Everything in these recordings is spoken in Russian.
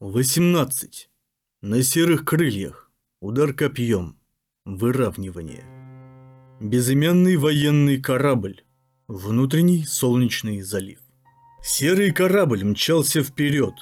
18. На серых крыльях. Удар копьем. Выравнивание. Безымянный военный корабль. Внутренний солнечный залив. Серый корабль мчался вперед.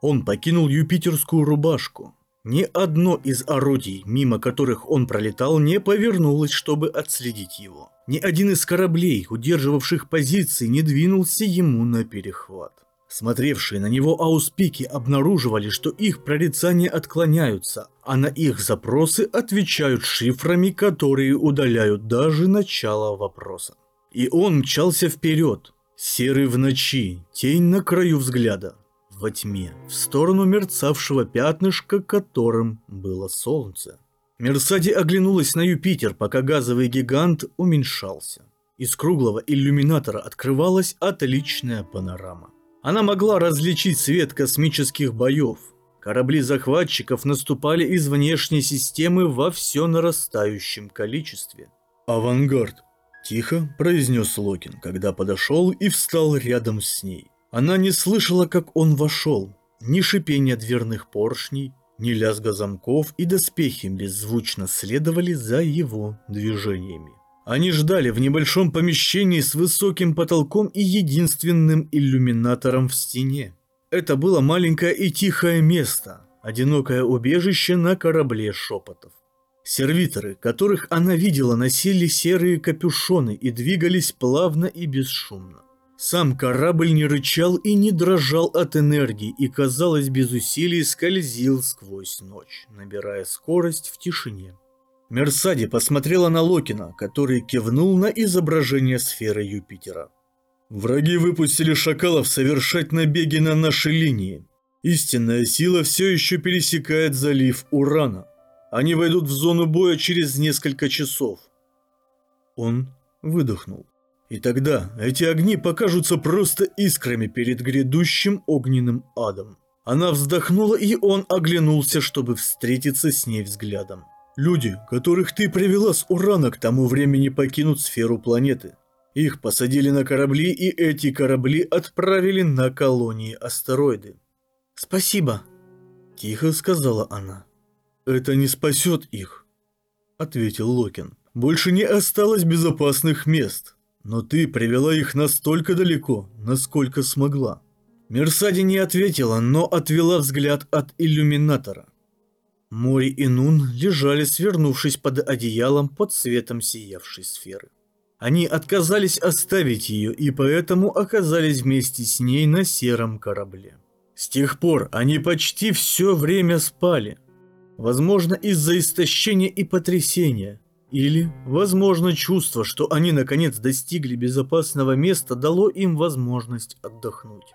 Он покинул юпитерскую рубашку. Ни одно из орудий, мимо которых он пролетал, не повернулось, чтобы отследить его. Ни один из кораблей, удерживавших позиции, не двинулся ему на перехват. Смотревшие на него ауспики обнаруживали, что их прорицания отклоняются, а на их запросы отвечают шифрами, которые удаляют даже начало вопроса. И он мчался вперед, серый в ночи, тень на краю взгляда, во тьме, в сторону мерцавшего пятнышка, которым было солнце. Мерсади оглянулась на Юпитер, пока газовый гигант уменьшался. Из круглого иллюминатора открывалась отличная панорама. Она могла различить свет космических боев. Корабли захватчиков наступали из внешней системы во все нарастающем количестве. «Авангард», – тихо произнес Локин, когда подошел и встал рядом с ней. Она не слышала, как он вошел. Ни шипения дверных поршней, ни лязга замков и доспехи беззвучно следовали за его движениями. Они ждали в небольшом помещении с высоким потолком и единственным иллюминатором в стене. Это было маленькое и тихое место, одинокое убежище на корабле шепотов. Сервиторы, которых она видела, носили серые капюшоны и двигались плавно и бесшумно. Сам корабль не рычал и не дрожал от энергии и, казалось, без усилий скользил сквозь ночь, набирая скорость в тишине. Мерсади посмотрела на Локина, который кивнул на изображение сферы Юпитера. «Враги выпустили шакалов совершать набеги на наши линии. Истинная сила все еще пересекает залив Урана. Они войдут в зону боя через несколько часов». Он выдохнул. И тогда эти огни покажутся просто искрами перед грядущим огненным адом. Она вздохнула, и он оглянулся, чтобы встретиться с ней взглядом. Люди, которых ты привела с Урана к тому времени покинут сферу планеты. Их посадили на корабли, и эти корабли отправили на колонии астероиды. «Спасибо», – тихо сказала она. «Это не спасет их», – ответил Локин. «Больше не осталось безопасных мест, но ты привела их настолько далеко, насколько смогла». Мерсади не ответила, но отвела взгляд от иллюминатора. Мори и Нун лежали, свернувшись под одеялом под светом сиявшей сферы. Они отказались оставить ее и поэтому оказались вместе с ней на сером корабле. С тех пор они почти все время спали. Возможно, из-за истощения и потрясения. Или, возможно, чувство, что они наконец достигли безопасного места, дало им возможность отдохнуть.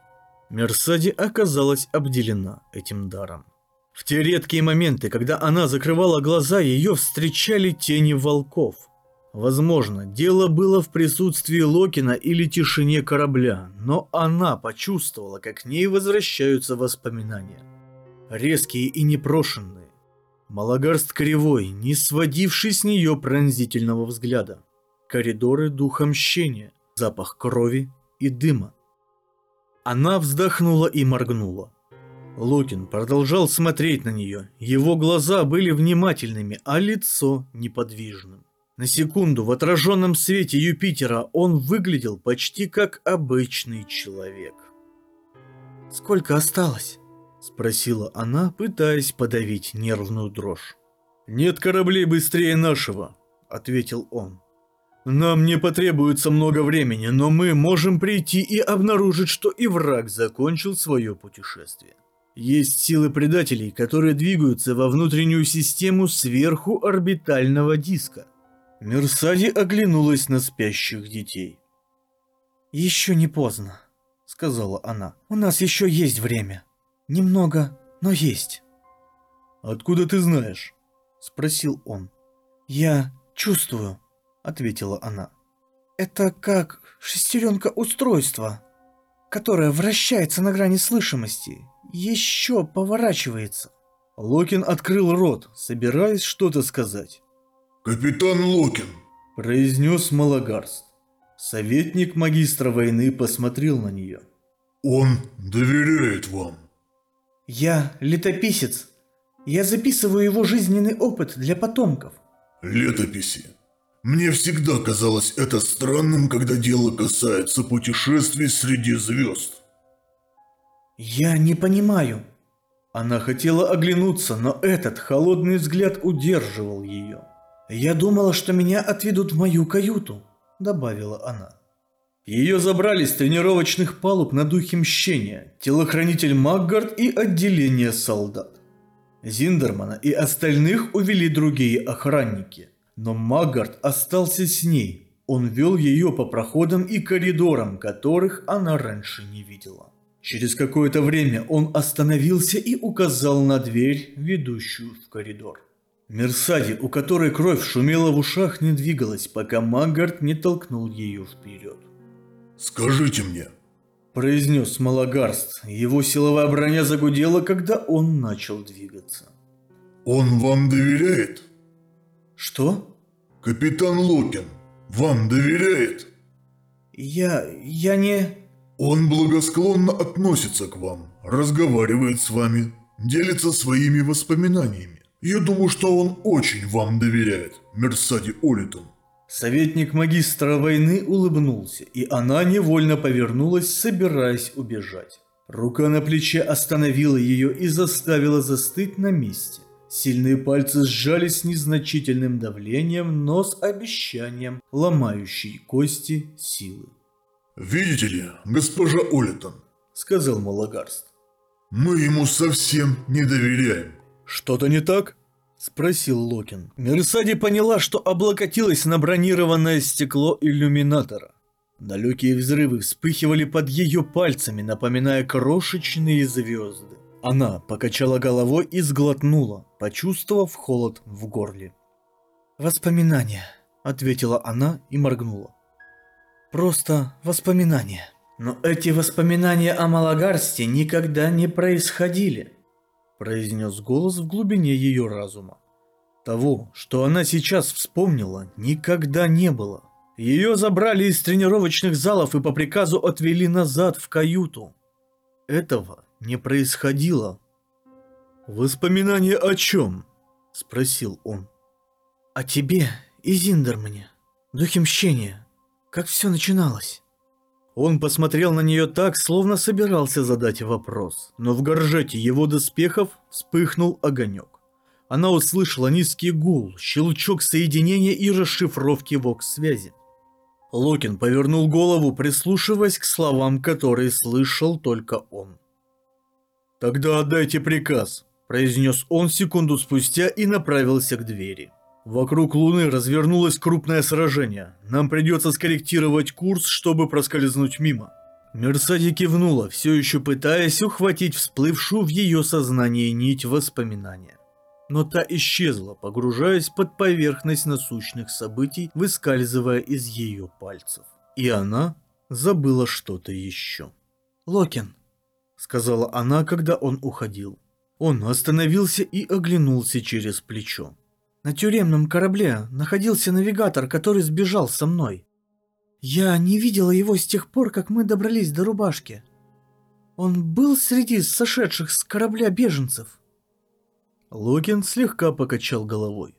Мерсади оказалась обделена этим даром. В те редкие моменты, когда она закрывала глаза, ее встречали тени волков. Возможно, дело было в присутствии Локина или тишине корабля, но она почувствовала, как к ней возвращаются воспоминания. Резкие и непрошенные. Малагарст кривой, не сводивший с нее пронзительного взгляда. Коридоры духа мщения, запах крови и дыма. Она вздохнула и моргнула. Лукин продолжал смотреть на нее. Его глаза были внимательными, а лицо неподвижным. На секунду в отраженном свете Юпитера он выглядел почти как обычный человек. «Сколько осталось?» – спросила она, пытаясь подавить нервную дрожь. «Нет кораблей быстрее нашего», – ответил он. «Нам не потребуется много времени, но мы можем прийти и обнаружить, что и враг закончил свое путешествие». Есть силы предателей, которые двигаются во внутреннюю систему сверху орбитального диска. Мерсади оглянулась на спящих детей. «Еще не поздно», — сказала она. «У нас еще есть время. Немного, но есть». «Откуда ты знаешь?» — спросил он. «Я чувствую», — ответила она. «Это как шестеренка устройства, которое вращается на грани слышимости еще поворачивается. Локин открыл рот, собираясь что-то сказать. «Капитан Локин», – произнес Малагарст. Советник магистра войны посмотрел на нее. «Он доверяет вам». Я летописец. Я записываю его жизненный опыт для потомков. Летописи. Мне всегда казалось это странным, когда дело касается путешествий среди звезд. Я не понимаю. Она хотела оглянуться, но этот холодный взгляд удерживал ее. Я думала, что меня отведут в мою каюту, добавила она. Ее забрали с тренировочных палуб на духе мщения, телохранитель Маггард и отделение солдат. Зиндермана и остальных увели другие охранники, но Маггард остался с ней. Он вел ее по проходам и коридорам, которых она раньше не видела. Через какое-то время он остановился и указал на дверь, ведущую в коридор. Мерсади, у которой кровь шумела в ушах, не двигалась, пока Маггард не толкнул ее вперед. «Скажите мне», – произнес Малагарст. Его силовая броня загудела, когда он начал двигаться. «Он вам доверяет?» «Что?» «Капитан Лукин вам доверяет?» «Я... я не...» Он благосклонно относится к вам, разговаривает с вами, делится своими воспоминаниями. Я думаю, что он очень вам доверяет, Мерсади Олитон. Советник магистра войны улыбнулся, и она невольно повернулась, собираясь убежать. Рука на плече остановила ее и заставила застыть на месте. Сильные пальцы сжались с незначительным давлением, но с обещанием ломающей кости силы. «Видите ли, госпожа Олитон», — сказал Малагарст. «Мы ему совсем не доверяем». «Что-то не так?» — спросил Локин. Мерсади поняла, что облокотилась на бронированное стекло иллюминатора. Далекие взрывы вспыхивали под ее пальцами, напоминая крошечные звезды. Она покачала головой и сглотнула, почувствовав холод в горле. «Воспоминания», — ответила она и моргнула. Просто воспоминания. Но эти воспоминания о Малагарсте никогда не происходили, произнес голос в глубине ее разума. Того, что она сейчас вспомнила, никогда не было. Ее забрали из тренировочных залов и по приказу отвели назад в каюту. Этого не происходило. «Воспоминания о чем?» – спросил он. «О тебе и Зиндермане, духе мщения, как все начиналось? Он посмотрел на нее так, словно собирался задать вопрос, но в горжете его доспехов вспыхнул огонек. Она услышала низкий гул, щелчок соединения и расшифровки вокс-связи. Локин повернул голову, прислушиваясь к словам, которые слышал только он. «Тогда отдайте приказ», – произнес он секунду спустя и направился к двери. Вокруг Луны развернулось крупное сражение. Нам придется скорректировать курс, чтобы проскользнуть мимо. Мерсади кивнула, все еще пытаясь ухватить всплывшую в ее сознание нить воспоминания. Но та исчезла, погружаясь под поверхность насущных событий, выскальзывая из ее пальцев. И она забыла что-то еще. «Локин», — сказала она, когда он уходил. Он остановился и оглянулся через плечо. На тюремном корабле находился навигатор, который сбежал со мной. Я не видела его с тех пор, как мы добрались до рубашки. Он был среди сошедших с корабля беженцев. Локин слегка покачал головой.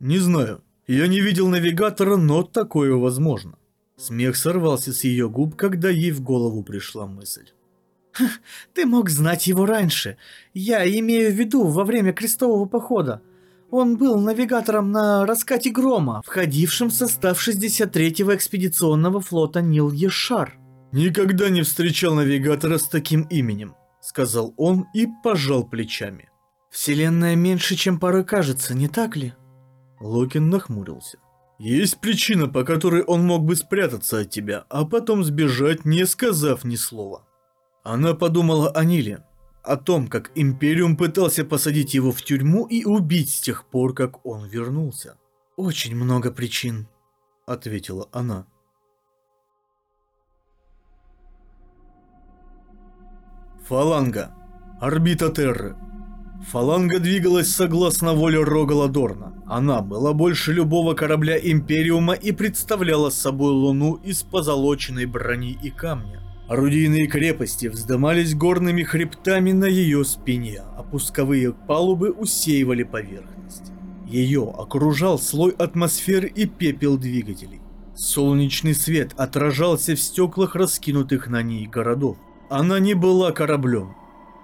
«Не знаю. Я не видел навигатора, но такое возможно». Смех сорвался с ее губ, когда ей в голову пришла мысль. «Ты мог знать его раньше. Я имею в виду во время крестового похода. Он был навигатором на раскате грома, входившем в состав 63-го экспедиционного флота Нил Ешар. «Никогда не встречал навигатора с таким именем», — сказал он и пожал плечами. «Вселенная меньше, чем порой кажется, не так ли?» Локин нахмурился. «Есть причина, по которой он мог бы спрятаться от тебя, а потом сбежать, не сказав ни слова». Она подумала о Ниле, о том, как Империум пытался посадить его в тюрьму и убить с тех пор, как он вернулся. «Очень много причин», — ответила она. Фаланга. Орбита Терры. Фаланга двигалась согласно воле Рогала Дорна. Она была больше любого корабля Империума и представляла собой луну из позолоченной брони и камня. Орудийные крепости вздымались горными хребтами на ее спине, а пусковые палубы усеивали поверхность. Ее окружал слой атмосферы и пепел двигателей. Солнечный свет отражался в стеклах раскинутых на ней городов. Она не была кораблем.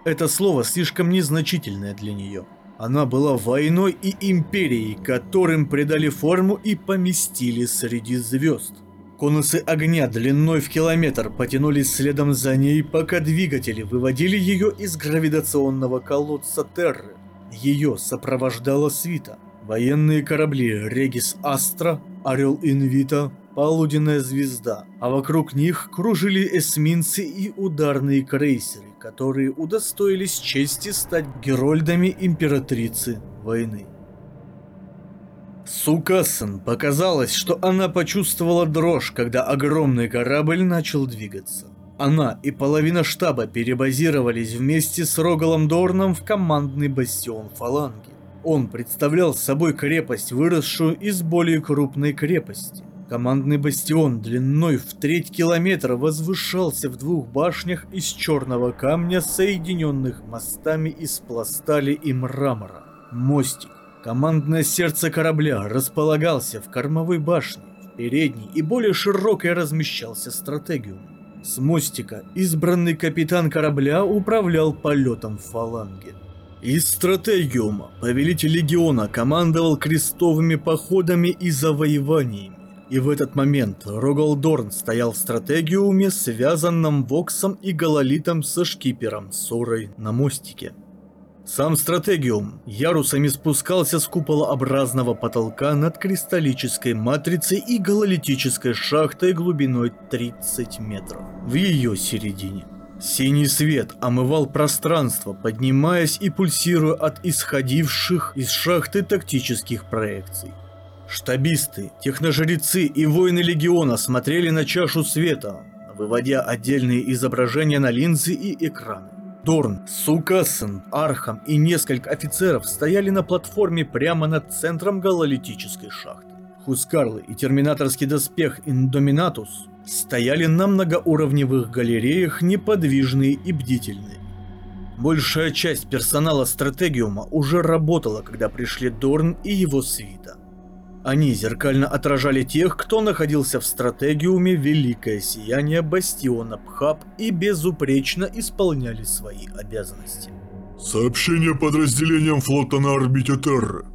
Это слово слишком незначительное для нее. Она была войной и империей, которым придали форму и поместили среди звезд. Конусы огня длиной в километр потянулись следом за ней, пока двигатели выводили ее из гравитационного колодца Терры. Ее сопровождала свита. Военные корабли Регис Астра, Орел Инвита, Полуденная Звезда, а вокруг них кружили эсминцы и ударные крейсеры, которые удостоились чести стать герольдами императрицы войны. Сукассен показалось, что она почувствовала дрожь, когда огромный корабль начал двигаться. Она и половина штаба перебазировались вместе с Рогалом Дорном в командный бастион фаланги. Он представлял собой крепость, выросшую из более крупной крепости. Командный бастион длиной в треть километра возвышался в двух башнях из черного камня, соединенных мостами из пластали и мрамора. Мостик Командное сердце корабля располагался в кормовой башне, в передней и более широкой размещался стратегиум. С мостика избранный капитан корабля управлял полетом в фаланге. Из стратегиума повелитель легиона командовал крестовыми походами и завоеваниями. И в этот момент Рогалдорн стоял в стратегиуме, связанном Воксом и Гололитом со шкипером Сорой на мостике. Сам стратегиум ярусами спускался с куполообразного потолка над кристаллической матрицей и гололитической шахтой глубиной 30 метров. В ее середине. Синий свет омывал пространство, поднимаясь и пульсируя от исходивших из шахты тактических проекций. Штабисты, техножрецы и воины легиона смотрели на чашу света, выводя отдельные изображения на линзы и экраны. Дорн, Сукассен, Архамус и несколько офицеров стояли на платформе прямо над центром гололитической шахты. Хускарлы и терминаторский доспех Индоминатус стояли на многоуровневых галереях неподвижные и бдительные. Большая часть персонала стратегиума уже работала, когда пришли Дорн и его свита. Они зеркально отражали тех, кто находился в стратегиуме Великое Сияние Бастиона Бхаб и безупречно исполняли свои обязанности. Сообщение подразделениям флота на орбите Терры.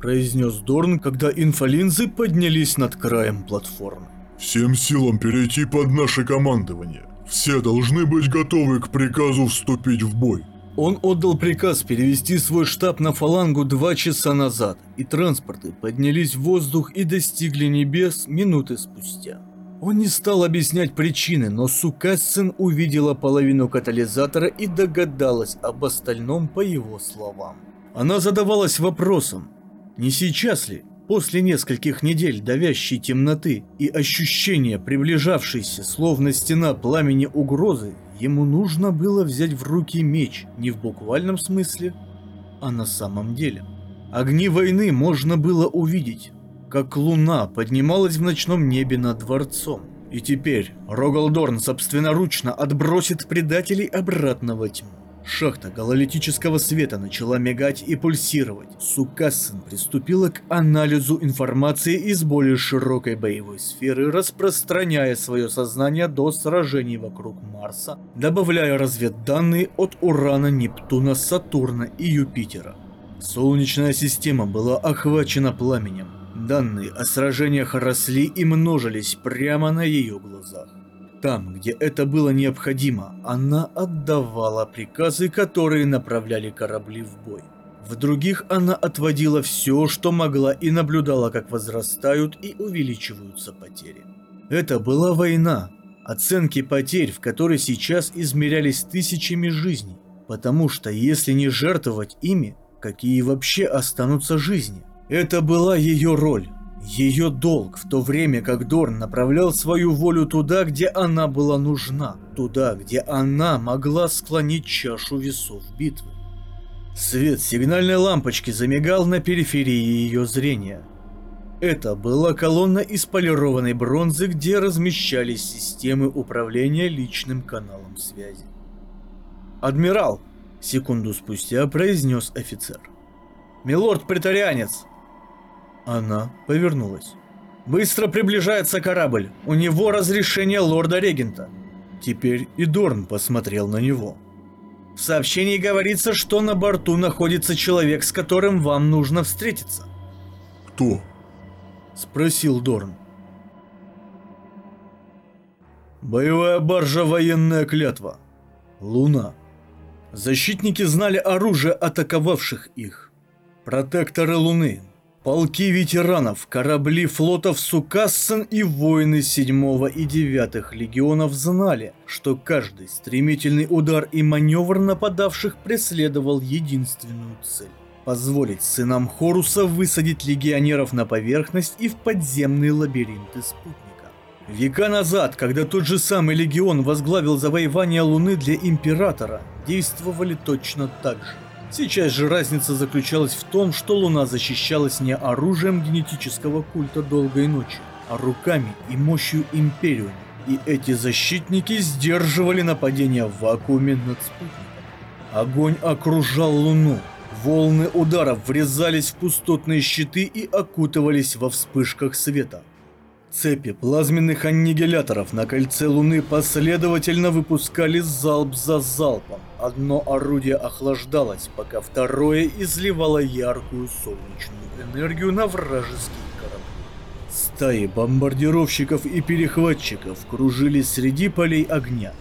Произнес Дорн, когда инфолинзы поднялись над краем платформы. Всем силам перейти под наше командование. Все должны быть готовы к приказу вступить в бой. Он отдал приказ перевести свой штаб на фалангу два часа назад, и транспорты поднялись в воздух и достигли небес минуты спустя. Он не стал объяснять причины, но Сукассен увидела половину катализатора и догадалась об остальном по его словам. Она задавалась вопросом, не сейчас ли, после нескольких недель давящей темноты и ощущения приближавшейся, словно стена пламени угрозы, Ему нужно было взять в руки меч не в буквальном смысле, а на самом деле. Огни войны можно было увидеть, как луна поднималась в ночном небе над дворцом. И теперь Рогалдорн собственноручно отбросит предателей обратно во тьму. Шахта гололитического света начала мигать и пульсировать. Сукассен приступила к анализу информации из более широкой боевой сферы, распространяя свое сознание до сражений вокруг Марса, добавляя разведданные от Урана, Нептуна, Сатурна и Юпитера. Солнечная система была охвачена пламенем. Данные о сражениях росли и множились прямо на ее глазах. Там, где это было необходимо, она отдавала приказы, которые направляли корабли в бой. В других она отводила все, что могла и наблюдала, как возрастают и увеличиваются потери. Это была война, оценки потерь, в которой сейчас измерялись тысячами жизней, потому что если не жертвовать ими, какие вообще останутся жизни? Это была ее роль, ее долг, в то время как Дорн направлял свою волю туда, где она была нужна, туда, где она могла склонить чашу весов битвы. Свет сигнальной лампочки замигал на периферии ее зрения. Это была колонна из полированной бронзы, где размещались системы управления личным каналом связи. «Адмирал!» – секунду спустя произнес офицер. «Милорд-претарианец!» Она повернулась. «Быстро приближается корабль. У него разрешение лорда-регента». Теперь и Дорн посмотрел на него. В сообщении говорится, что на борту находится человек, с которым вам нужно встретиться. Кто? Спросил Дорн. Боевая баржа военная клятва. Луна. Защитники знали оружие атаковавших их. Протекторы Луны. Полки ветеранов, корабли флотов Сукассен и воины 7 и 9 легионов знали, что каждый стремительный удар и маневр нападавших преследовал единственную цель позволить сынам Хоруса высадить легионеров на поверхность и в подземные лабиринты спутника. Века назад, когда тот же самый легион возглавил завоевание Луны для Императора, действовали точно так же. Сейчас же разница заключалась в том, что Луна защищалась не оружием генетического культа Долгой Ночи, а руками и мощью Империума. И эти защитники сдерживали нападения в вакууме над спутником. Огонь окружал Луну, Волны ударов врезались в пустотные щиты и окутывались во вспышках света. Цепи плазменных аннигиляторов на кольце Луны последовательно выпускали залп за залпом. Одно орудие охлаждалось, пока второе изливало яркую солнечную энергию на вражеский корабль. Стаи бомбардировщиков и перехватчиков кружились среди полей огня,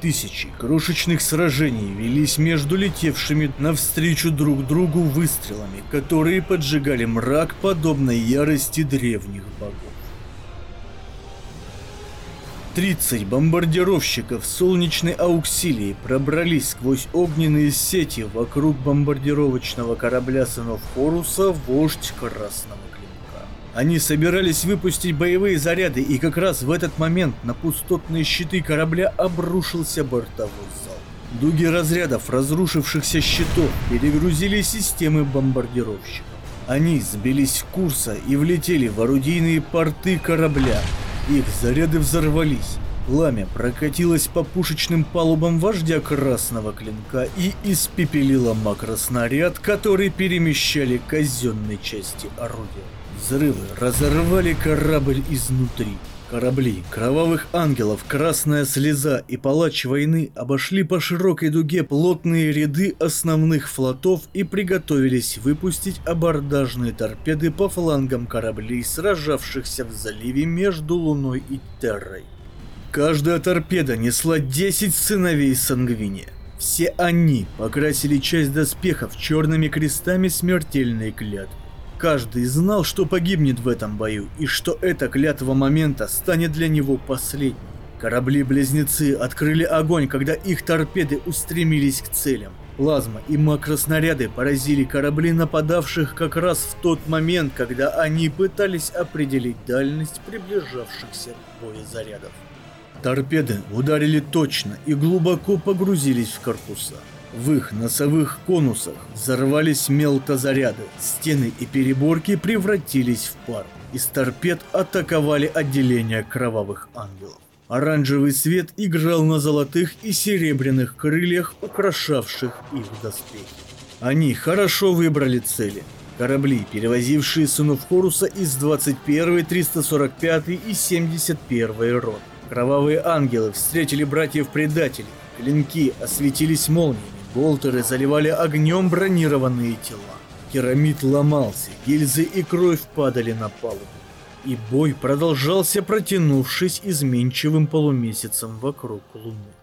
Тысячи крошечных сражений велись между летевшими навстречу друг другу выстрелами, которые поджигали мрак подобной ярости древних богов. 30 бомбардировщиков солнечной ауксилии пробрались сквозь огненные сети вокруг бомбардировочного корабля сынов Хоруса «Вождь Красного они собирались выпустить боевые заряды, и как раз в этот момент на пустотные щиты корабля обрушился бортовой зал. Дуги разрядов разрушившихся щитов перегрузили системы бомбардировщиков. Они сбились с курса и влетели в орудийные порты корабля. Их заряды взорвались. Пламя прокатилось по пушечным палубам вождя Красного Клинка и испепелило макроснаряд, который перемещали казенной части орудия. Взрывы разорвали корабль изнутри. Корабли, кровавых ангелов, красная слеза и палач войны обошли по широкой дуге плотные ряды основных флотов и приготовились выпустить абордажные торпеды по флангам кораблей, сражавшихся в заливе между Луной и Террой. Каждая торпеда несла 10 сыновей Сангвиния. Все они покрасили часть доспехов черными крестами смертельной клятвы. Каждый знал, что погибнет в этом бою, и что эта клятва момента станет для него последней. Корабли-близнецы открыли огонь, когда их торпеды устремились к целям. Плазма и макроснаряды поразили корабли нападавших как раз в тот момент, когда они пытались определить дальность приближавшихся боезарядов. Торпеды ударили точно и глубоко погрузились в корпуса. В их носовых конусах взорвались мелкозаряды, стены и переборки превратились в пар. Из торпед атаковали отделение кровавых ангелов. Оранжевый свет играл на золотых и серебряных крыльях, украшавших их доспехи. Они хорошо выбрали цели. Корабли, перевозившие сынов Хоруса из 21, 345 и 71 рот. Кровавые ангелы встретили братьев-предателей. Клинки осветились молниями. Болтеры заливали огнем бронированные тела. Керамид ломался, гильзы и кровь падали на палубу. И бой продолжался, протянувшись изменчивым полумесяцем вокруг Луны.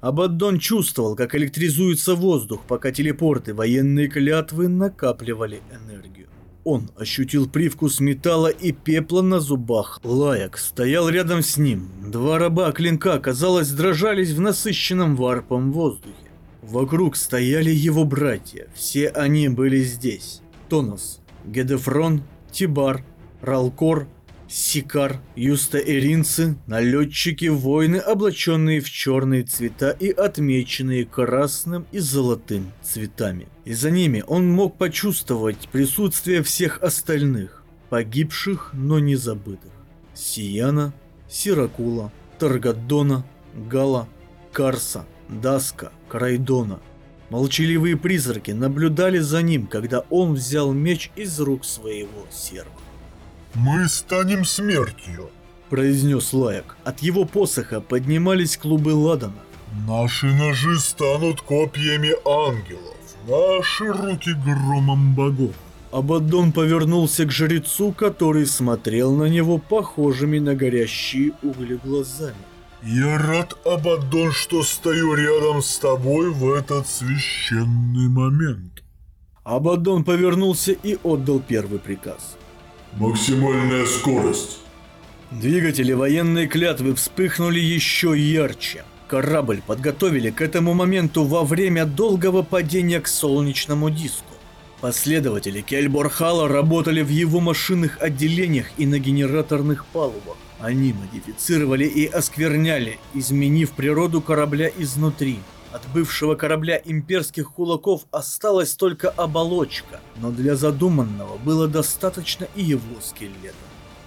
Абаддон чувствовал, как электризуется воздух, пока телепорты военные клятвы накапливали энергию. Он ощутил привкус металла и пепла на зубах. Лаяк стоял рядом с ним. Два раба клинка, казалось, дрожались в насыщенном варпом воздухе. Вокруг стояли его братья. Все они были здесь. Тонос, Гедефрон, Тибар, Ралкор, Сикар, юстаэринцы, налетчики, воины, облаченные в черные цвета и отмеченные красным и золотым цветами. И за ними он мог почувствовать присутствие всех остальных, погибших, но не забытых. Сияна, Сиракула, Таргадона, Гала, Карса, Даска, Крайдона. Молчаливые призраки наблюдали за ним, когда он взял меч из рук своего серва. «Мы станем смертью!» произнес Лаяк. От его посоха поднимались клубы ладана. «Наши ножи станут копьями ангелов, наши руки громом богов!» Абаддон повернулся к жрецу, который смотрел на него похожими на горящие угли глазами. «Я рад, Абаддон, что стою рядом с тобой в этот священный момент!» Абаддон повернулся и отдал первый приказ. «Максимальная скорость!» Двигатели военной клятвы вспыхнули еще ярче. Корабль подготовили к этому моменту во время долгого падения к солнечному диску. Последователи Кельборхала работали в его машинных отделениях и на генераторных палубах. Они модифицировали и оскверняли, изменив природу корабля изнутри. От бывшего корабля имперских кулаков осталась только оболочка, но для задуманного было достаточно и его скелета.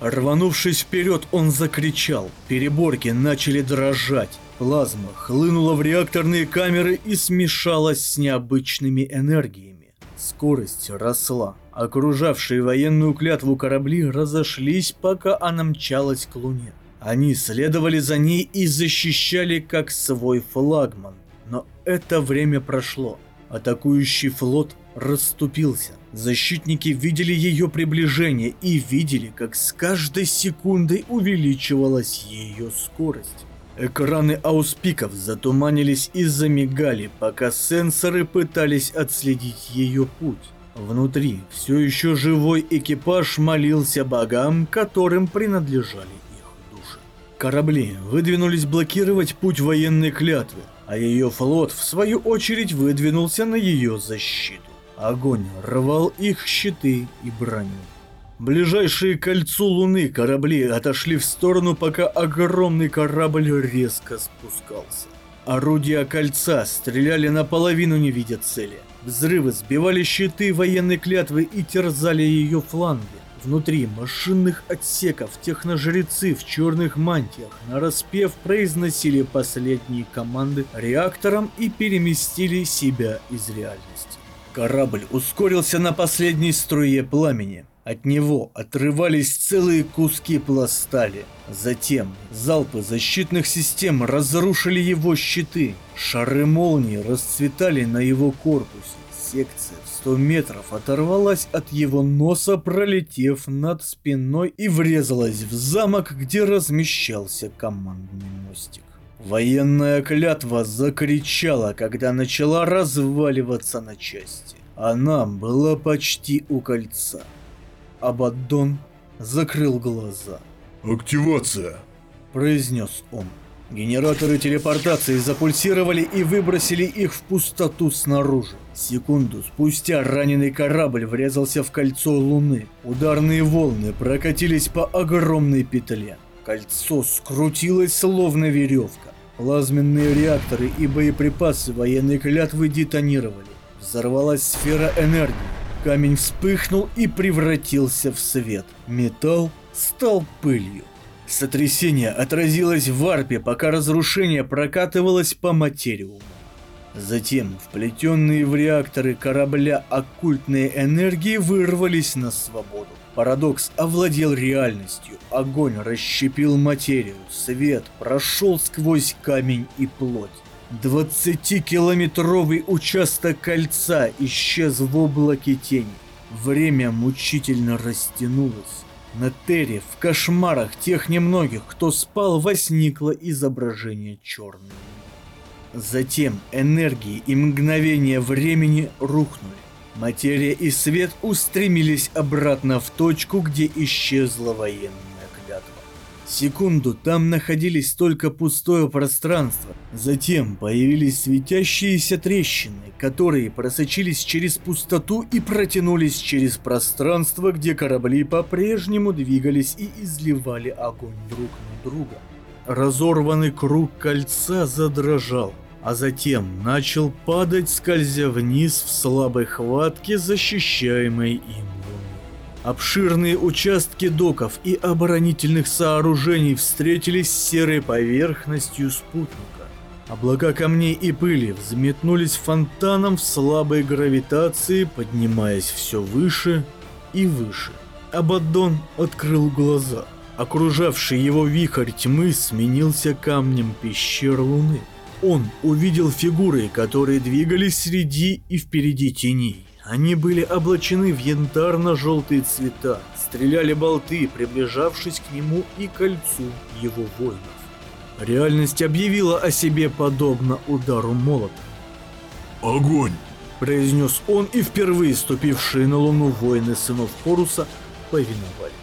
Рванувшись вперед, он закричал. Переборки начали дрожать. Плазма хлынула в реакторные камеры и смешалась с необычными энергиями. Скорость росла. Окружавшие военную клятву корабли разошлись, пока она мчалась к Луне. Они следовали за ней и защищали как свой флагман. Но это время прошло. Атакующий флот расступился. Защитники видели ее приближение и видели, как с каждой секундой увеличивалась ее скорость. Экраны ауспиков затуманились и замигали, пока сенсоры пытались отследить ее путь. Внутри все еще живой экипаж молился богам, которым принадлежали их души. Корабли выдвинулись блокировать путь военной клятвы, а ее флот в свою очередь выдвинулся на ее защиту. Огонь рвал их щиты и броню. Ближайшие к кольцу Луны корабли отошли в сторону, пока огромный корабль резко спускался. Орудия кольца стреляли наполовину не видя цели. Взрывы сбивали щиты военной клятвы и терзали ее фланги. Внутри машинных отсеков техножрецы в черных мантиях нараспев произносили последние команды реакторам и переместили себя из реальности. Корабль ускорился на последней струе пламени. От него отрывались целые куски пластали. Затем залпы защитных систем разрушили его щиты. Шары молнии расцветали на его корпусе. Секция 100 метров оторвалась от его носа, пролетев над спиной и врезалась в замок, где размещался командный мостик. Военная клятва закричала, когда начала разваливаться на части. Она была почти у кольца. Абаддон закрыл глаза. «Активация!» – произнес он. Генераторы телепортации запульсировали и выбросили их в пустоту снаружи. Секунду спустя раненый корабль врезался в кольцо Луны. Ударные волны прокатились по огромной петле. Кольцо скрутилось словно веревка. Плазменные реакторы и боеприпасы военной клятвы детонировали. Взорвалась сфера энергии. Камень вспыхнул и превратился в свет. Металл стал пылью. Сотрясение отразилось в варпе, пока разрушение прокатывалось по материуму. Затем вплетенные в реакторы корабля оккультные энергии вырвались на свободу. Парадокс овладел реальностью, огонь расщепил материю, свет прошел сквозь камень и плоть. 20-километровый участок кольца исчез в облаке тени. Время мучительно растянулось. На Терре в кошмарах тех немногих, кто спал, возникло изображение черной. Затем энергии и мгновения времени рухнули. Материя и свет устремились обратно в точку, где исчезла военная клятва. Секунду там находились только пустое пространство. Затем появились светящиеся трещины, которые просочились через пустоту и протянулись через пространство, где корабли по-прежнему двигались и изливали огонь друг на друга. Разорванный круг кольца задрожал, а затем начал падать, скользя вниз в слабой хватке, защищаемой им Обширные участки доков и оборонительных сооружений встретились с серой поверхностью спутника. Облака камней и пыли взметнулись фонтаном в слабой гравитации, поднимаясь все выше и выше. Абаддон открыл глаза. Окружавший его вихрь тьмы сменился камнем пещер Луны. Он увидел фигуры, которые двигались среди и впереди теней. Они были облачены в янтарно-желтые цвета, стреляли болты, приближавшись к нему и кольцу его воинов. Реальность объявила о себе подобно удару молота. Огонь! произнес он, и впервые ступившие на луну воины сынов Хоруса повиновались.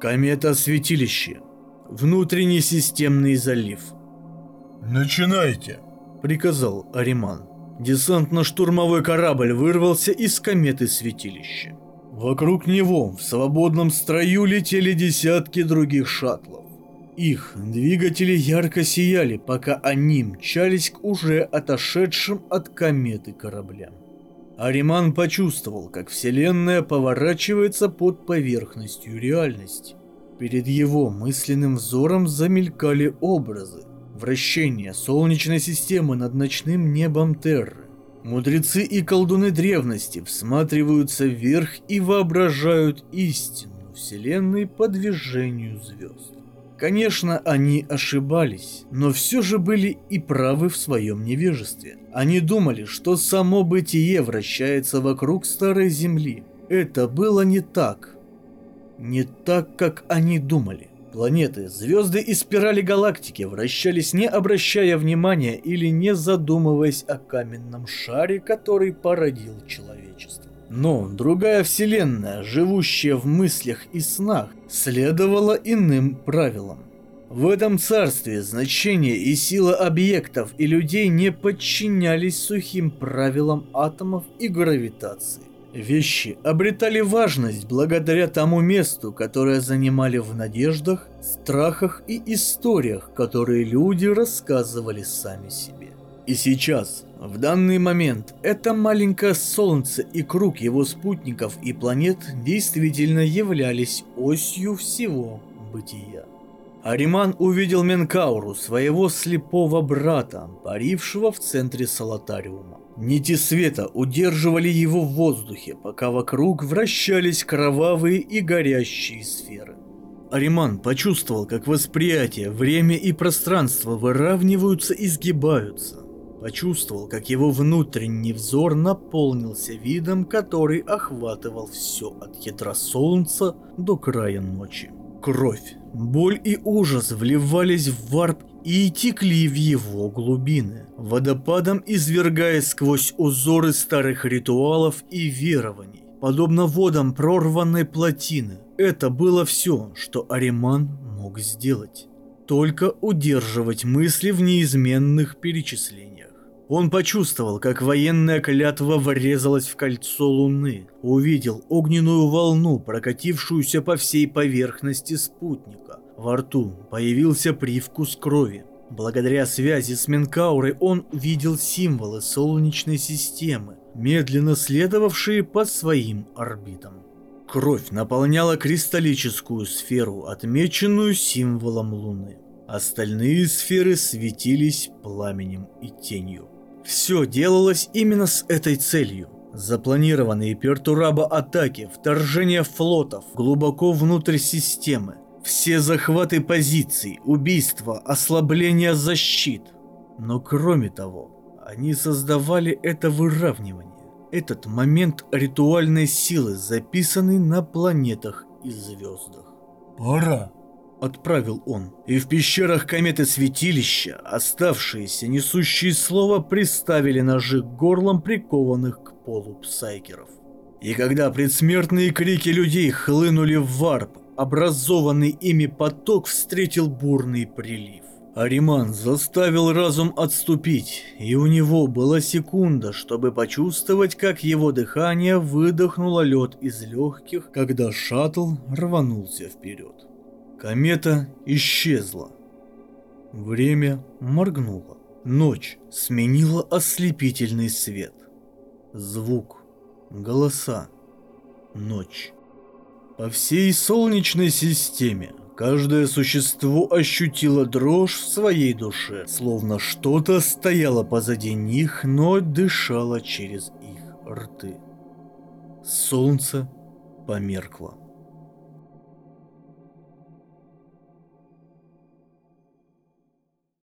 Комета-святилище. Внутренний системный залив. Начинайте! Приказал Ариман. Десантно-штурмовой корабль вырвался из кометы святилища. Вокруг него в свободном строю летели десятки других шаттлов. Их двигатели ярко сияли, пока они мчались к уже отошедшим от кометы кораблям. Ариман почувствовал, как Вселенная поворачивается под поверхностью реальности. Перед его мысленным взором замелькали образы. Вращение Солнечной системы над ночным небом Терры. Мудрецы и колдуны древности всматриваются вверх и воображают истину Вселенной по движению звезд. Конечно, они ошибались, но все же были и правы в своем невежестве. Они думали, что само бытие вращается вокруг Старой Земли. Это было не так. Не так, как они думали. Планеты, звезды и спирали галактики вращались не обращая внимания или не задумываясь о каменном шаре, который породил человечество. Но другая вселенная, живущая в мыслях и снах, следовала иным правилам. В этом царстве значение и сила объектов и людей не подчинялись сухим правилам атомов и гравитации. Вещи обретали важность благодаря тому месту, которое занимали в надеждах, страхах и историях, которые люди рассказывали сами себе. И сейчас, в данный момент, это маленькое Солнце и круг его спутников и планет действительно являлись осью всего бытия. Ариман увидел Менкауру, своего слепого брата, парившего в центре Салатариума. Нити света удерживали его в воздухе, пока вокруг вращались кровавые и горящие сферы. Ариман почувствовал, как восприятие, время и пространство выравниваются и сгибаются. Почувствовал, как его внутренний взор наполнился видом, который охватывал все от ядра солнца до края ночи. Кровь, боль и ужас вливались в варп и текли в его глубины, водопадом извергаясь сквозь узоры старых ритуалов и верований, подобно водам прорванной плотины. Это было все, что Ариман мог сделать. Только удерживать мысли в неизменных перечислениях. Он почувствовал, как военная клятва врезалась в кольцо луны, увидел огненную волну, прокатившуюся по всей поверхности спутника. Во рту появился привкус крови. Благодаря связи с Менкаурой он видел символы Солнечной системы, медленно следовавшие по своим орбитам. Кровь наполняла кристаллическую сферу, отмеченную символом Луны. Остальные сферы светились пламенем и тенью. Все делалось именно с этой целью. Запланированные пертураба-атаки, вторжение флотов глубоко внутрь системы, все захваты позиций, убийства, ослабление защит. Но кроме того, они создавали это выравнивание. Этот момент ритуальной силы, записанный на планетах и звездах. Пора. Отправил он. И в пещерах кометы святилища оставшиеся несущие слово приставили ножи к горлам прикованных к полу псайкеров. И когда предсмертные крики людей хлынули в варп, образованный ими поток встретил бурный прилив. Ариман заставил разум отступить, и у него была секунда, чтобы почувствовать, как его дыхание выдохнуло лед из легких, когда шаттл рванулся вперед. Комета исчезла. Время моргнуло. Ночь сменила ослепительный свет. Звук, голоса, ночь. По всей Солнечной системе Каждое существо ощутило дрожь в своей душе, словно что-то стояло позади них, но дышало через их рты. Солнце померкло.